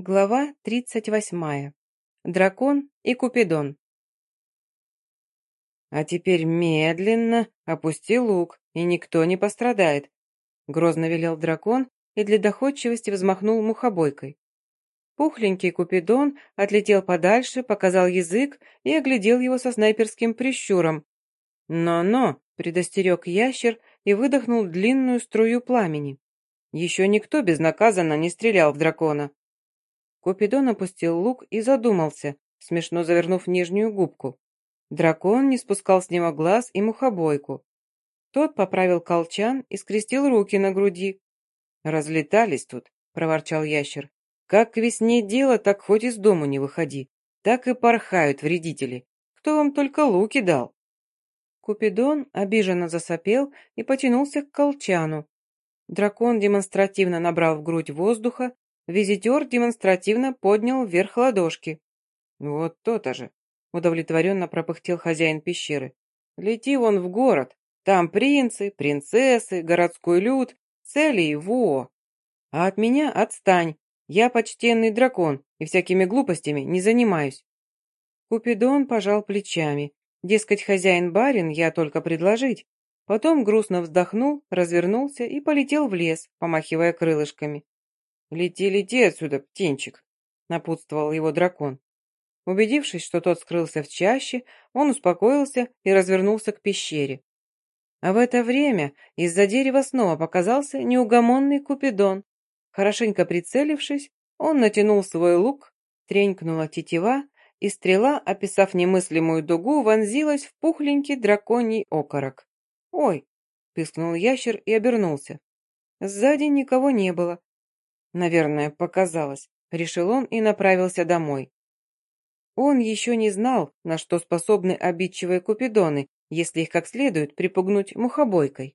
Глава тридцать восьмая. Дракон и Купидон. «А теперь медленно опусти лук, и никто не пострадает», — грозно велел дракон и для доходчивости взмахнул мухобойкой. Пухленький Купидон отлетел подальше, показал язык и оглядел его со снайперским прищуром. «Но-но», — предостерег ящер и выдохнул длинную струю пламени. Еще никто безнаказанно не стрелял в дракона. Купидон опустил лук и задумался, смешно завернув нижнюю губку. Дракон не спускал с него глаз и мухобойку. Тот поправил колчан и скрестил руки на груди. «Разлетались тут», — проворчал ящер. «Как к весне дело, так хоть из дому не выходи. Так и порхают вредители. Кто вам только луки дал?» Купидон обиженно засопел и потянулся к колчану. Дракон демонстративно набрал в грудь воздуха Визитер демонстративно поднял вверх ладошки. «Вот то-то же!» — удовлетворенно пропыхтел хозяин пещеры. «Лети вон в город. Там принцы, принцессы, городской люд, цели его. А от меня отстань. Я почтенный дракон и всякими глупостями не занимаюсь». Купидон пожал плечами. Дескать, хозяин-барин, я только предложить. Потом грустно вздохнул, развернулся и полетел в лес, помахивая крылышками. «Лети, лети отсюда, птенчик!» — напутствовал его дракон. Убедившись, что тот скрылся в чаще, он успокоился и развернулся к пещере. А в это время из-за дерева снова показался неугомонный Купидон. Хорошенько прицелившись, он натянул свой лук, тренькнула тетива, и стрела, описав немыслимую дугу, вонзилась в пухленький драконий окорок. «Ой!» — пискнул ящер и обернулся. Сзади никого не было, Наверное, показалось, решил он и направился домой. Он еще не знал, на что способны обидчивые купидоны, если их как следует припугнуть мухобойкой.